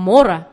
Мора.